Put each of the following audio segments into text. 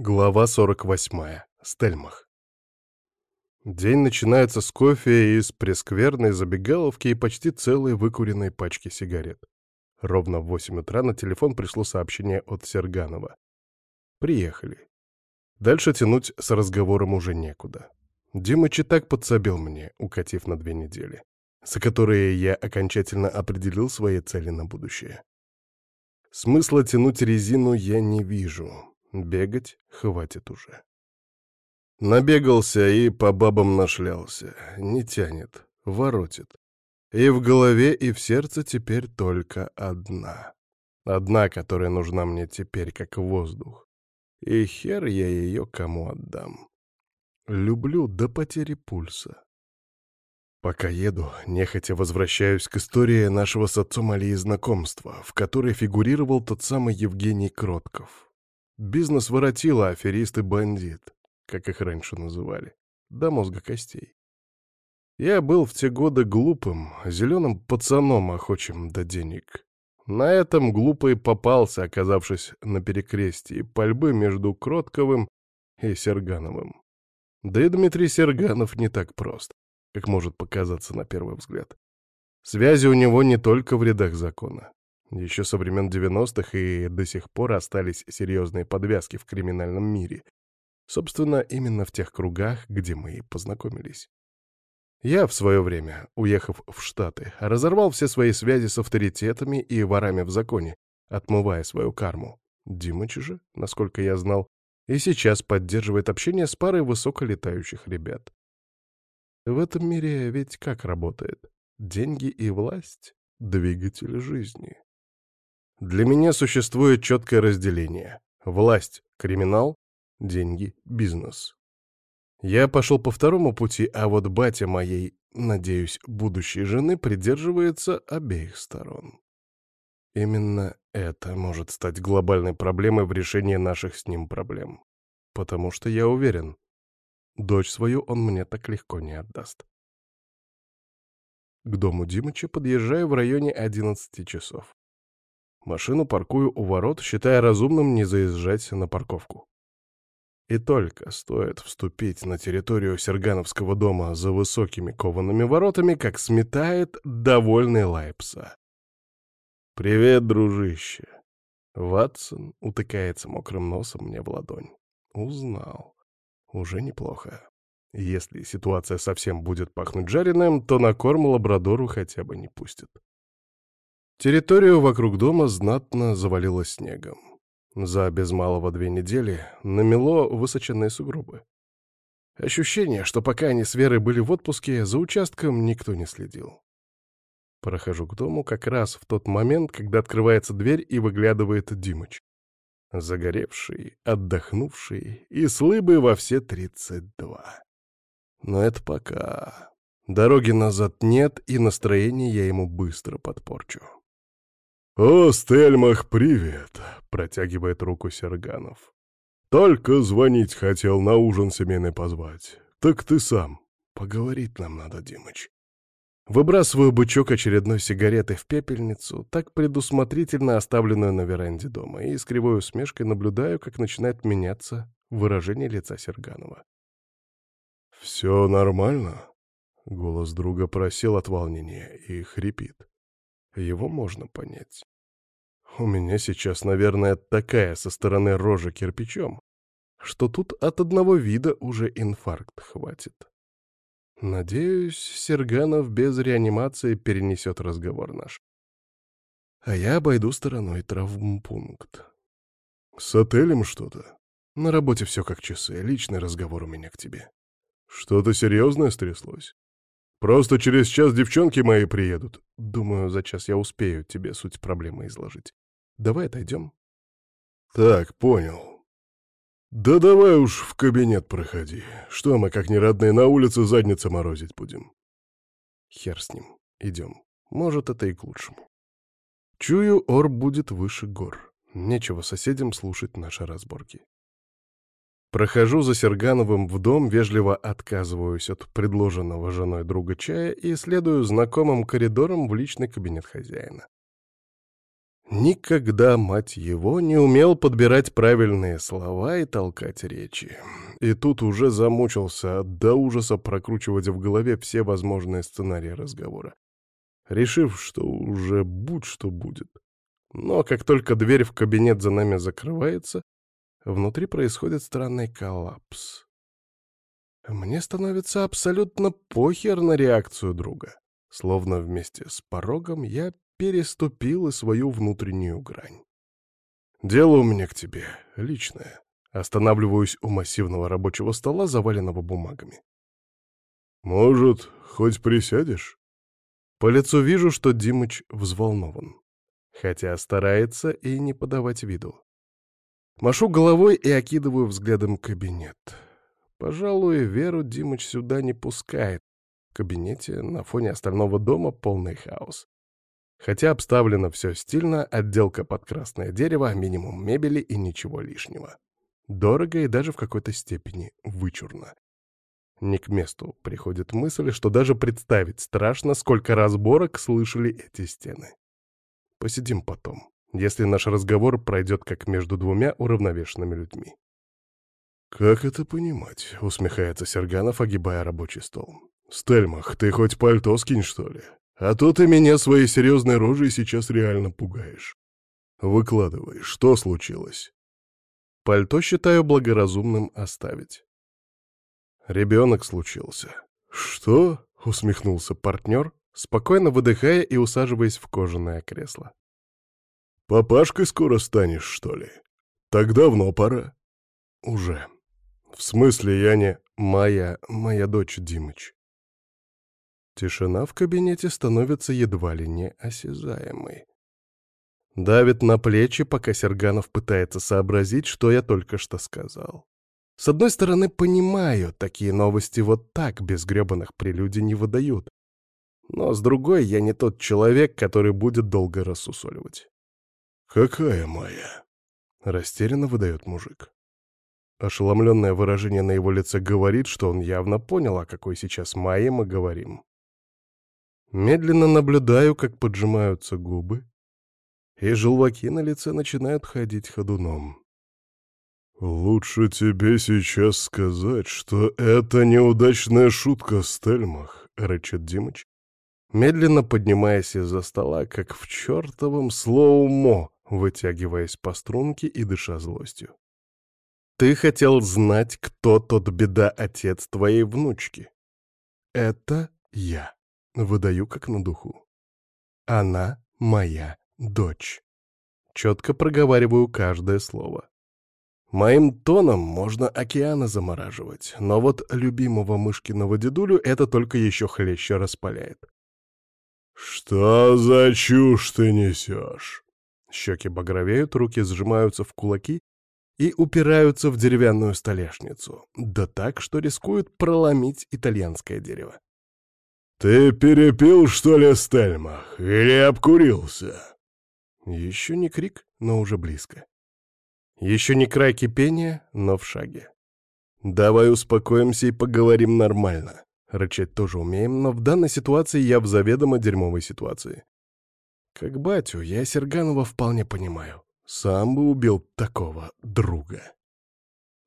Глава 48. Стельмах. День начинается с кофе из прескверной забегаловки и почти целой выкуренной пачки сигарет. Ровно в 8 утра на телефон пришло сообщение от Серганова. Приехали. Дальше тянуть с разговором уже некуда. Димыч и так подсобил мне, укатив на две недели, за которые я окончательно определил свои цели на будущее. Смысла тянуть резину я не вижу, Бегать хватит уже. Набегался и по бабам нашлялся. Не тянет, воротит. И в голове, и в сердце теперь только одна. Одна, которая нужна мне теперь, как воздух. И хер я ее кому отдам. Люблю до потери пульса. Пока еду, нехотя возвращаюсь к истории нашего с отцом Алии знакомства, в которой фигурировал тот самый Евгений Кротков. Бизнес воротила, аферист и бандит, как их раньше называли, до мозга костей. Я был в те годы глупым, зеленым пацаном, охочим до денег. На этом глупо и попался, оказавшись на перекрестии пальбы между Кротковым и Сергановым. Да и Дмитрий Серганов не так прост, как может показаться на первый взгляд. Связи у него не только в рядах закона. Еще со времен 90-х и до сих пор остались серьезные подвязки в криминальном мире. Собственно, именно в тех кругах, где мы и познакомились. Я в свое время, уехав в Штаты, разорвал все свои связи с авторитетами и ворами в законе, отмывая свою карму. Димыч же, насколько я знал, и сейчас поддерживает общение с парой высоколетающих ребят. В этом мире ведь как работает? Деньги и власть — двигатель жизни. Для меня существует четкое разделение. Власть — криминал, деньги — бизнес. Я пошел по второму пути, а вот батя моей, надеюсь, будущей жены придерживается обеих сторон. Именно это может стать глобальной проблемой в решении наших с ним проблем. Потому что я уверен, дочь свою он мне так легко не отдаст. К дому Димыча подъезжаю в районе 11 часов. Машину паркую у ворот, считая разумным не заезжать на парковку. И только стоит вступить на территорию Сергановского дома за высокими коваными воротами, как сметает довольный Лайпса. «Привет, дружище!» Ватсон утыкается мокрым носом мне в ладонь. Узнал. Уже неплохо. Если ситуация совсем будет пахнуть жареным, то на корм лабрадору хотя бы не пустят. Территорию вокруг дома знатно завалило снегом. За без малого две недели намело высоченные сугробы. Ощущение, что пока они с Верой были в отпуске, за участком никто не следил. Прохожу к дому как раз в тот момент, когда открывается дверь и выглядывает Димыч. Загоревший, отдохнувший и с лыбой во все тридцать два. Но это пока. Дороги назад нет, и настроение я ему быстро подпорчу. «О, Стельмах, привет!» — протягивает руку Серганов. «Только звонить хотел, на ужин семейный позвать. Так ты сам. Поговорить нам надо, Димыч». Выбрасываю бычок очередной сигареты в пепельницу, так предусмотрительно оставленную на веранде дома, и с кривой усмешкой наблюдаю, как начинает меняться выражение лица Серганова. «Все нормально?» — голос друга просел от волнения и хрипит. Его можно понять. У меня сейчас, наверное, такая со стороны рожа кирпичом, что тут от одного вида уже инфаркт хватит. Надеюсь, Серганов без реанимации перенесет разговор наш. А я обойду стороной травмпункт. С отелем что-то? На работе все как часы, личный разговор у меня к тебе. Что-то серьезное стряслось? Просто через час девчонки мои приедут. Думаю, за час я успею тебе суть проблемы изложить. Давай отойдем. Так, понял. Да давай уж в кабинет проходи. Что мы, как не родные, на улице задницы морозить будем? Хер с ним. Идем. Может, это и к лучшему. Чую, ор будет выше гор. Нечего соседям слушать наши разборки. Прохожу за Сергановым в дом, вежливо отказываюсь от предложенного женой друга чая и следую знакомым коридором в личный кабинет хозяина. Никогда, мать его, не умел подбирать правильные слова и толкать речи. И тут уже замучился до ужаса прокручивать в голове все возможные сценарии разговора, решив, что уже будь что будет. Но как только дверь в кабинет за нами закрывается, внутри происходит странный коллапс. Мне становится абсолютно похер на реакцию друга. Словно вместе с порогом я переступил и свою внутреннюю грань. «Дело у меня к тебе, личное». Останавливаюсь у массивного рабочего стола, заваленного бумагами. «Может, хоть присядешь?» По лицу вижу, что Димыч взволнован. Хотя старается и не подавать виду. Машу головой и окидываю взглядом кабинет. Пожалуй, Веру Димыч сюда не пускает. В кабинете на фоне остального дома полный хаос. Хотя обставлено все стильно, отделка под красное дерево, минимум мебели и ничего лишнего. Дорого и даже в какой-то степени вычурно. Не к месту приходит мысль, что даже представить страшно, сколько разборок слышали эти стены. Посидим потом, если наш разговор пройдет как между двумя уравновешенными людьми. «Как это понимать?» — усмехается Серганов, огибая рабочий стол. «Стельмах, ты хоть пальто скинь, что ли? А то ты меня своей серьезной рожей сейчас реально пугаешь. Выкладывай, что случилось? Пальто считаю благоразумным оставить. Ребенок случился. Что? Усмехнулся партнер, спокойно выдыхая и усаживаясь в кожаное кресло. Папашкой скоро станешь, что ли? Так давно пора. Уже. В смысле, я не... Моя... моя дочь Димыч. Тишина в кабинете становится едва ли не осязаемой. Давит на плечи, пока Серганов пытается сообразить, что я только что сказал. С одной стороны, понимаю, такие новости вот так, без гребаных прелюдий, не выдают. Но с другой, я не тот человек, который будет долго рассусоливать. «Какая моя?» — растерянно выдает мужик. Ошеломленное выражение на его лице говорит, что он явно понял, о какой сейчас Майе мы говорим. Медленно наблюдаю, как поджимаются губы, и желваки на лице начинают ходить ходуном. «Лучше тебе сейчас сказать, что это неудачная шутка, Стельмах», — рычит Димыч, медленно поднимаясь из-за стола, как в чертовом слоумо, вытягиваясь по струнке и дыша злостью. «Ты хотел знать, кто тот беда-отец твоей внучки?» «Это я». Выдаю как на духу. Она моя дочь. Четко проговариваю каждое слово. Моим тоном можно океаны замораживать, но вот любимого мышкиного дедулю это только еще хлеще распаляет. «Что за чушь ты несешь?» Щеки багровеют, руки сжимаются в кулаки и упираются в деревянную столешницу, да так, что рискуют проломить итальянское дерево. «Ты перепил, что ли, Стельмах, или обкурился?» Еще не крик, но уже близко. Еще не край кипения, но в шаге. «Давай успокоимся и поговорим нормально». Рычать тоже умеем, но в данной ситуации я в заведомо дерьмовой ситуации. Как батю, я Серганова вполне понимаю. Сам бы убил такого друга.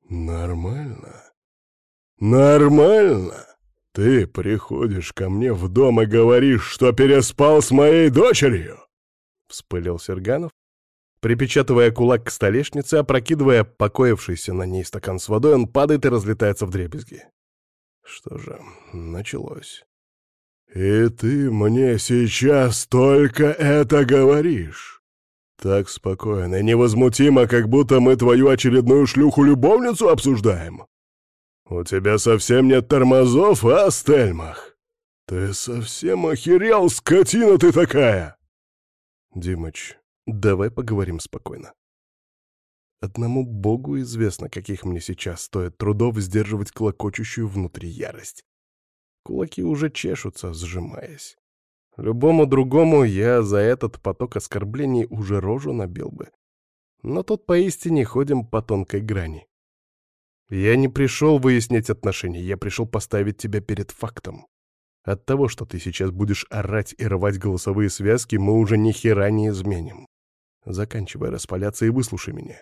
«Нормально? Нормально?» «Ты приходишь ко мне в дом и говоришь, что переспал с моей дочерью?» — вспылил Серганов, припечатывая кулак к столешнице, опрокидывая покоившийся на ней стакан с водой, он падает и разлетается в дребезги. Что же, началось. «И ты мне сейчас только это говоришь?» Так спокойно и невозмутимо, как будто мы твою очередную шлюху-любовницу обсуждаем. «У тебя совсем нет тормозов, а, Стельмах? Ты совсем охерел, скотина ты такая!» «Димыч, давай поговорим спокойно. Одному богу известно, каких мне сейчас стоит трудов сдерживать клокочущую внутри ярость. Кулаки уже чешутся, сжимаясь. Любому другому я за этот поток оскорблений уже рожу набил бы. Но тут поистине ходим по тонкой грани. Я не пришел выяснять отношения, я пришел поставить тебя перед фактом. От того, что ты сейчас будешь орать и рвать голосовые связки, мы уже ни хера не изменим. Заканчивай распаляться и выслушай меня.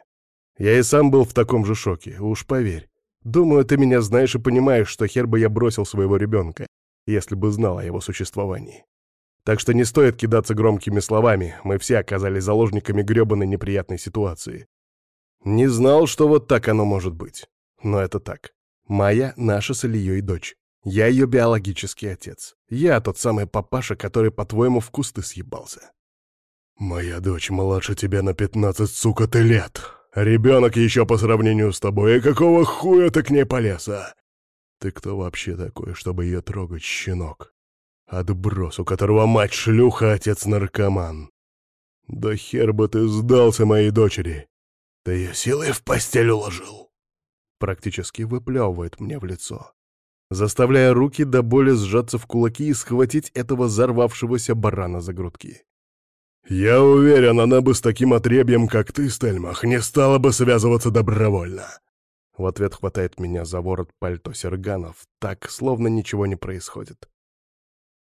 Я и сам был в таком же шоке, уж поверь. Думаю, ты меня знаешь и понимаешь, что хер бы я бросил своего ребенка, если бы знал о его существовании. Так что не стоит кидаться громкими словами, мы все оказались заложниками грёбаной неприятной ситуации. Не знал, что вот так оно может быть. Но это так. Моя, наша с Ильей дочь. Я ее биологический отец. Я тот самый папаша, который, по-твоему, в кусты съебался. Моя дочь младше тебя на пятнадцать, сука, ты лет. Ребенок еще по сравнению с тобой, и какого хуя ты к ней полез, а? Ты кто вообще такой, чтобы ее трогать, щенок? Отброс, у которого мать шлюха, отец наркоман. Да хер бы ты сдался моей дочери. Ты ее силой в постель уложил. Практически выплевывает мне в лицо, заставляя руки до боли сжаться в кулаки и схватить этого взорвавшегося барана за грудки. «Я уверен, она бы с таким отребьем, как ты, Стельмах, не стала бы связываться добровольно!» В ответ хватает меня за ворот пальто Серганов, так, словно ничего не происходит.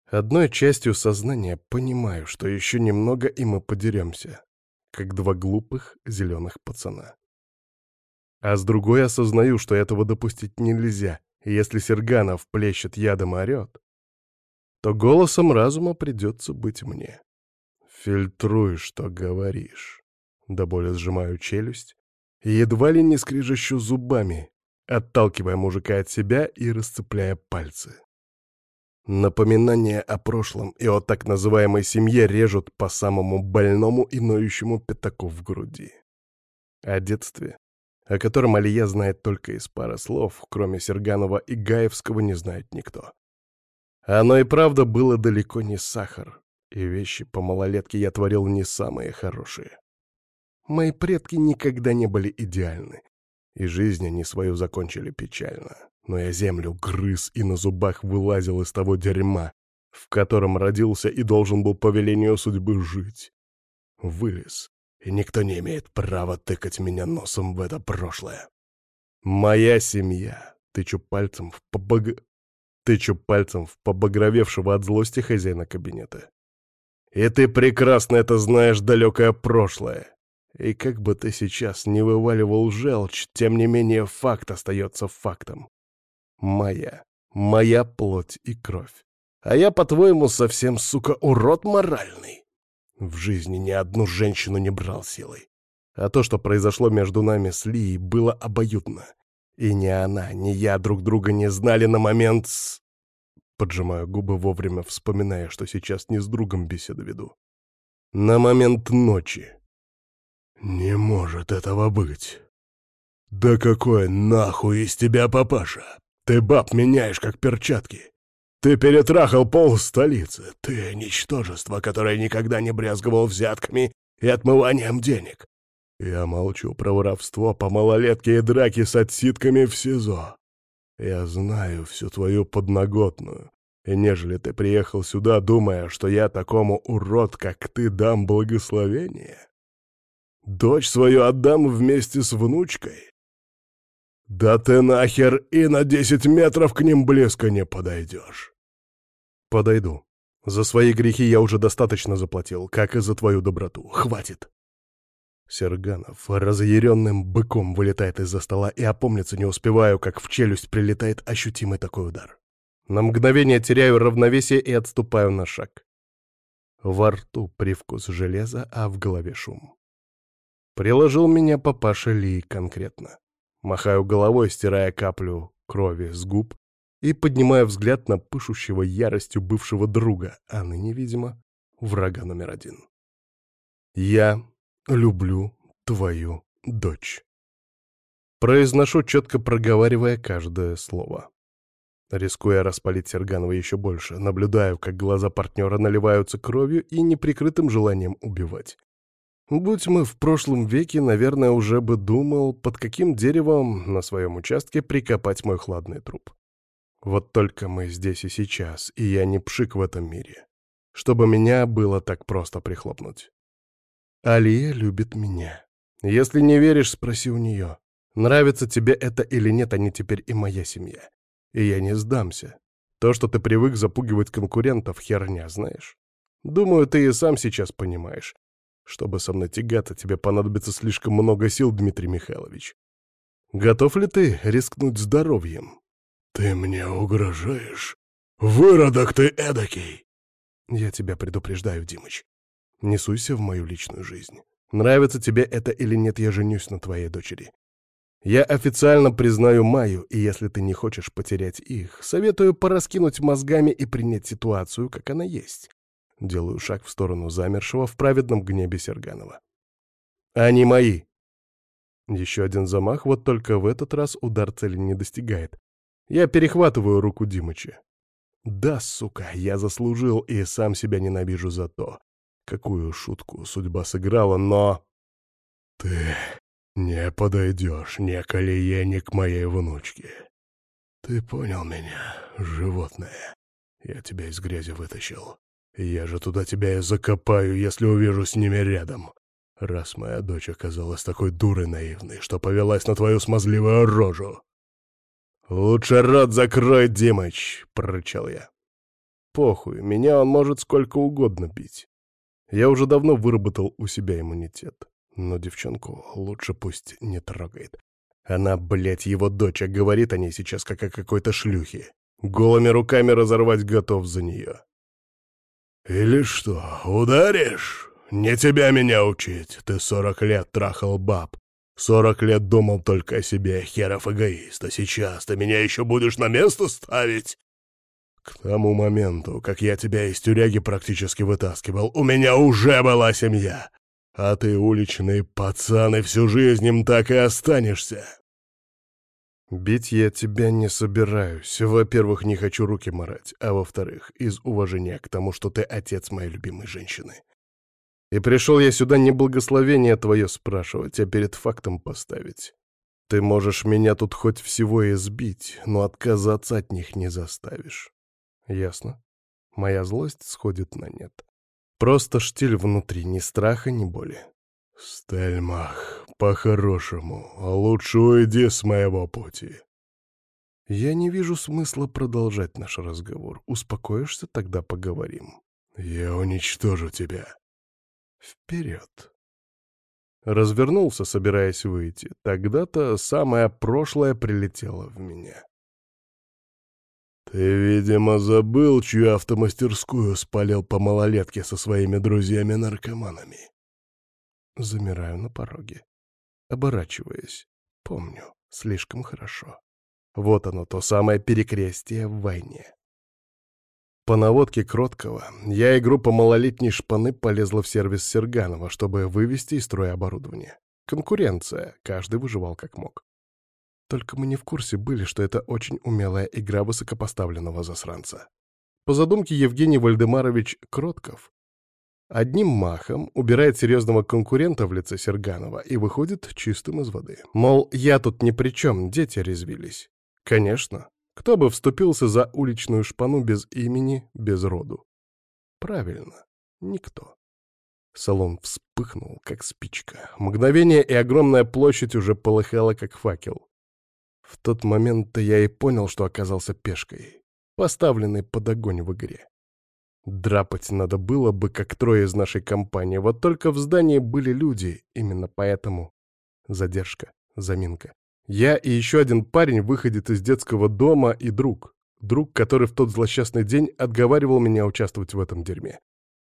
Одной частью сознания понимаю, что еще немного, и мы подеремся, как два глупых зеленых пацана. А с другой осознаю, что этого допустить нельзя, и если Серганов плещет ядом и орет, то голосом разума придется быть мне. Фильтруй, что говоришь. До боли сжимаю челюсть едва ли не скрижащу зубами, отталкивая мужика от себя и расцепляя пальцы. Напоминания о прошлом и о так называемой семье режут по самому больному и ноющему пятаку в груди. О детстве, о котором Алия знает только из пары слов, кроме Серганова и Гаевского не знает никто. Оно и правда было далеко не сахар, и вещи по малолетке я творил не самые хорошие. Мои предки никогда не были идеальны, и жизнь они свою закончили печально. Но я землю грыз и на зубах вылазил из того дерьма, в котором родился и должен был по велению судьбы жить. Вылез, и никто не имеет права тыкать меня носом в это прошлое. Моя семья, тычу пальцем в побаг... Тычу пальцем в побагровевшего от злости хозяина кабинета. И ты прекрасно это знаешь, далекое прошлое. И как бы ты сейчас не вываливал желчь, тем не менее факт остается фактом. Моя, моя плоть и кровь. А я, по-твоему, совсем, сука, урод моральный. В жизни ни одну женщину не брал силой. А то, что произошло между нами с Лией, было обоюдно. И ни она, ни я друг друга не знали на момент с... Поджимаю губы вовремя, вспоминая, что сейчас не с другом беседу веду. На момент ночи. Не может этого быть. Да какой нахуй из тебя папаша? Ты баб меняешь, как перчатки. Ты перетрахал пол столицы. Ты ничтожество, которое никогда не брезговал взятками и отмыванием денег. Я молчу про воровство по малолетке и драки с отсидками в СИЗО. Я знаю всю твою подноготную. Нежели ты приехал сюда, думая, что я такому урод, как ты, дам благословение, дочь свою отдам вместе с внучкой. Да ты нахер и на десять метров к ним близко не подойдешь. Подойду. За свои грехи я уже достаточно заплатил, как и за твою доброту. Хватит. Серганов разъяренным быком вылетает из-за стола и опомниться не успеваю, как в челюсть прилетает ощутимый такой удар. На мгновение теряю равновесие и отступаю на шаг. Во рту привкус железа, а в голове шум. Приложил меня папаша Ли конкретно. Махаю головой, стирая каплю крови с губ и поднимаю взгляд на пышущего яростью бывшего друга, а ныне, видимо, врага номер один. Я люблю твою дочь. Произношу, четко проговаривая каждое слово. Рискуя распалить Серганова еще больше, наблюдаю, как глаза партнера наливаются кровью и неприкрытым желанием убивать. Будь мы в прошлом веке, наверное, уже бы думал, под каким деревом на своем участке прикопать мой хладный труп. Вот только мы здесь и сейчас, и я не пшик в этом мире. Чтобы меня было так просто прихлопнуть. Алия любит меня. Если не веришь, спроси у нее. Нравится тебе это или нет, они теперь и моя семья. И я не сдамся. То, что ты привык запугивать конкурентов, херня, знаешь. Думаю, ты и сам сейчас понимаешь. Чтобы со мной тягаться, тебе понадобится слишком много сил, Дмитрий Михайлович. Готов ли ты рискнуть здоровьем? Ты мне угрожаешь? Выродок ты эдакий! Я тебя предупреждаю, Димыч. Не суйся в мою личную жизнь. Нравится тебе это или нет, я женюсь на твоей дочери. Я официально признаю Майю, и если ты не хочешь потерять их, советую пораскинуть мозгами и принять ситуацию, как она есть. Делаю шаг в сторону замершего в праведном гневе Серганова. Они мои. Еще один замах, вот только в этот раз удар цели не достигает. Я перехватываю руку Димыча. Да, сука, я заслужил и сам себя ненавижу за то, какую шутку судьба сыграла, но... Ты «Не подойдешь, не колее, к моей внучке. Ты понял меня, животное? Я тебя из грязи вытащил. Я же туда тебя и закопаю, если увижу с ними рядом. Раз моя дочь оказалась такой дурой наивной, что повелась на твою смазливую рожу». «Лучше рот закрой, Димыч!» — прорычал я. «Похуй, меня он может сколько угодно бить. Я уже давно выработал у себя иммунитет. Но девчонку лучше пусть не трогает. Она, блядь, его дочь, а говорит о ней сейчас как о какой-то шлюхе. Голыми руками разорвать готов за нее. «Или что, ударишь? Не тебя меня учить. Ты сорок лет трахал баб. Сорок лет думал только о себе, херов эгоист. А сейчас ты меня еще будешь на место ставить?» К тому моменту, как я тебя из тюряги практически вытаскивал, у меня уже была семья. А ты, уличный пацан, и всю жизнь им так и останешься. Бить я тебя не собираюсь. Во-первых, не хочу руки морать, а во-вторых, из уважения к тому, что ты отец моей любимой женщины. И пришел я сюда не благословение твое спрашивать, а перед фактом поставить. Ты можешь меня тут хоть всего и сбить, но отказаться от них не заставишь. Ясно? Моя злость сходит на нет. Просто штиль внутри, ни страха, ни боли. «Стельмах, по-хорошему, а лучше уйди с моего пути». «Я не вижу смысла продолжать наш разговор. Успокоишься, тогда поговорим». «Я уничтожу тебя». «Вперед». Развернулся, собираясь выйти. Тогда-то самое прошлое прилетело в меня. «Ты, видимо, забыл, чью автомастерскую спалил по малолетке со своими друзьями-наркоманами». Замираю на пороге, оборачиваясь. Помню, слишком хорошо. Вот оно, то самое перекрестие в войне. По наводке Кроткого я и группа малолетней шпаны полезла в сервис Серганова, чтобы вывести из строя оборудование. Конкуренция, каждый выживал как мог. Только мы не в курсе были, что это очень умелая игра высокопоставленного засранца. По задумке Евгений Вальдемарович Кротков одним махом убирает серьезного конкурента в лице Серганова и выходит чистым из воды. Мол, я тут ни при чем, дети резвились. Конечно. Кто бы вступился за уличную шпану без имени, без роду? Правильно, никто. Салон вспыхнул, как спичка. Мгновение, и огромная площадь уже полыхала, как факел. В тот момент я и понял, что оказался пешкой, поставленной под огонь в игре. Драпать надо было бы, как трое из нашей компании, вот только в здании были люди, именно поэтому задержка, заминка. Я и еще один парень выходит из детского дома и друг. Друг, который в тот злосчастный день отговаривал меня участвовать в этом дерьме.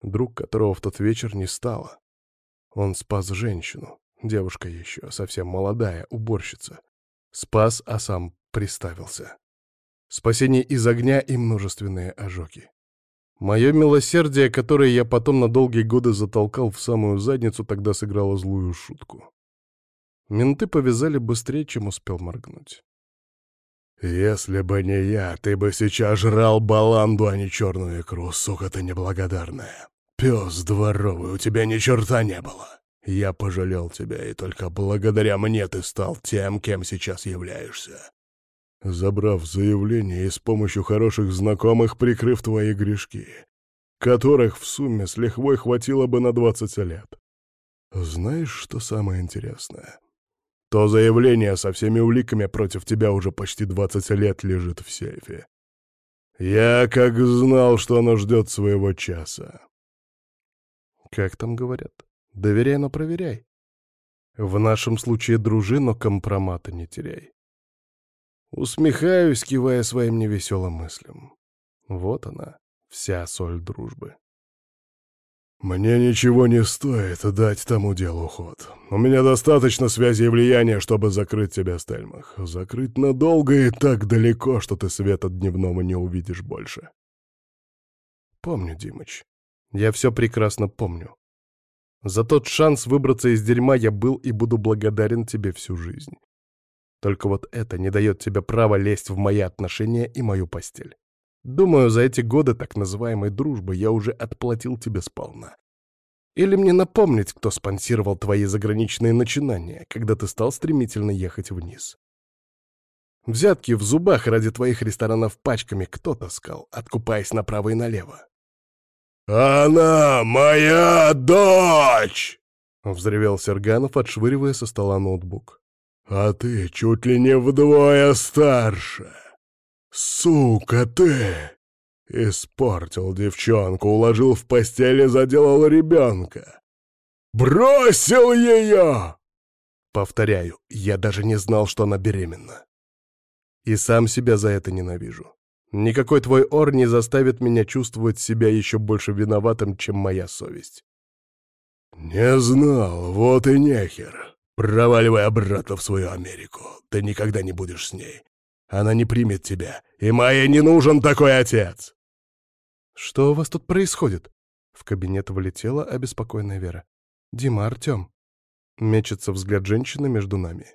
Друг, которого в тот вечер не стало. Он спас женщину, девушка еще, совсем молодая, уборщица. Спас, а сам приставился. Спасение из огня и множественные ожоги. Мое милосердие, которое я потом на долгие годы затолкал в самую задницу, тогда сыграло злую шутку. Менты повязали быстрее, чем успел моргнуть. «Если бы не я, ты бы сейчас жрал баланду, а не черную икру, сука ты неблагодарная. Пес дворовый, у тебя ни черта не было. Я пожалел тебя, и только благодаря мне ты стал тем, кем сейчас являешься. Забрав заявление и с помощью хороших знакомых прикрыв твои грешки, которых в сумме с лихвой хватило бы на двадцать лет. Знаешь, что самое интересное? То заявление со всеми уликами против тебя уже почти двадцать лет лежит в сейфе. Я как знал, что оно ждет своего часа. Как там говорят? Доверяй, но проверяй. В нашем случае дружи, но компромата не теряй. Усмехаюсь, кивая своим невеселым мыслям. Вот она, вся соль дружбы. «Мне ничего не стоит дать тому делу ход. У меня достаточно связи и влияния, чтобы закрыть тебя, Стельмах. Закрыть надолго и так далеко, что ты света дневного не увидишь больше». «Помню, Димыч. Я все прекрасно помню. За тот шанс выбраться из дерьма я был и буду благодарен тебе всю жизнь. Только вот это не дает тебе права лезть в мои отношения и мою постель. Думаю, за эти годы так называемой дружбы я уже отплатил тебе сполна. Или мне напомнить, кто спонсировал твои заграничные начинания, когда ты стал стремительно ехать вниз? Взятки в зубах ради твоих ресторанов пачками кто таскал, откупаясь направо и налево. «Она моя дочь!» — взревел Серганов, отшвыривая со стола ноутбук. «А ты чуть ли не вдвое старше!» «Сука ты!» Испортил девчонку, уложил в постели, заделал ребенка. «Бросил ее!» Повторяю, я даже не знал, что она беременна. И сам себя за это ненавижу. Никакой твой ор не заставит меня чувствовать себя еще больше виноватым, чем моя совесть. «Не знал, вот и нехер. Проваливай обратно в свою Америку. Ты никогда не будешь с ней. Она не примет тебя, и Майе не нужен такой отец!» «Что у вас тут происходит?» В кабинет влетела обеспокоенная Вера. «Дима, Артем». Мечется взгляд женщины между нами.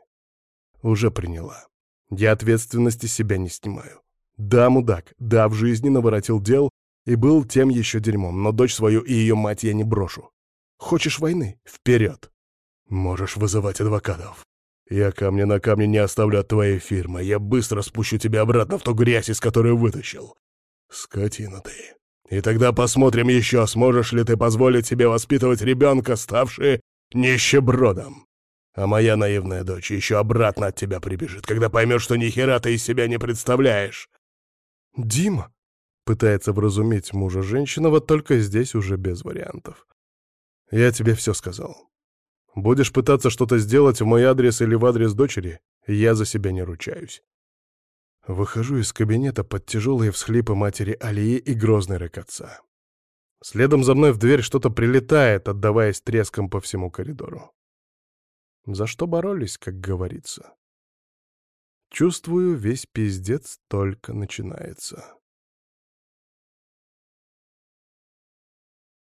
«Уже приняла. Я ответственности себя не снимаю. Да, мудак, да, в жизни наворотил дел и был тем еще дерьмом, но дочь свою и ее мать я не брошу. Хочешь войны? Вперед!» «Можешь вызывать адвокатов. Я камня на камне не оставлю от твоей фирмы. Я быстро спущу тебя обратно в ту грязь, из которой вытащил. Скотина ты. И тогда посмотрим еще, сможешь ли ты позволить себе воспитывать ребенка, ставший нищебродом. А моя наивная дочь еще обратно от тебя прибежит, когда поймет, что ни хера ты из себя не представляешь. Дима пытается вразумить мужа женщина, вот только здесь уже без вариантов. Я тебе все сказал. Будешь пытаться что-то сделать в мой адрес или в адрес дочери, я за себя не ручаюсь. Выхожу из кабинета под тяжелые всхлипы матери Алии и грозный рык отца. Следом за мной в дверь что-то прилетает, отдаваясь треском по всему коридору. За что боролись, как говорится. Чувствую, весь пиздец только начинается.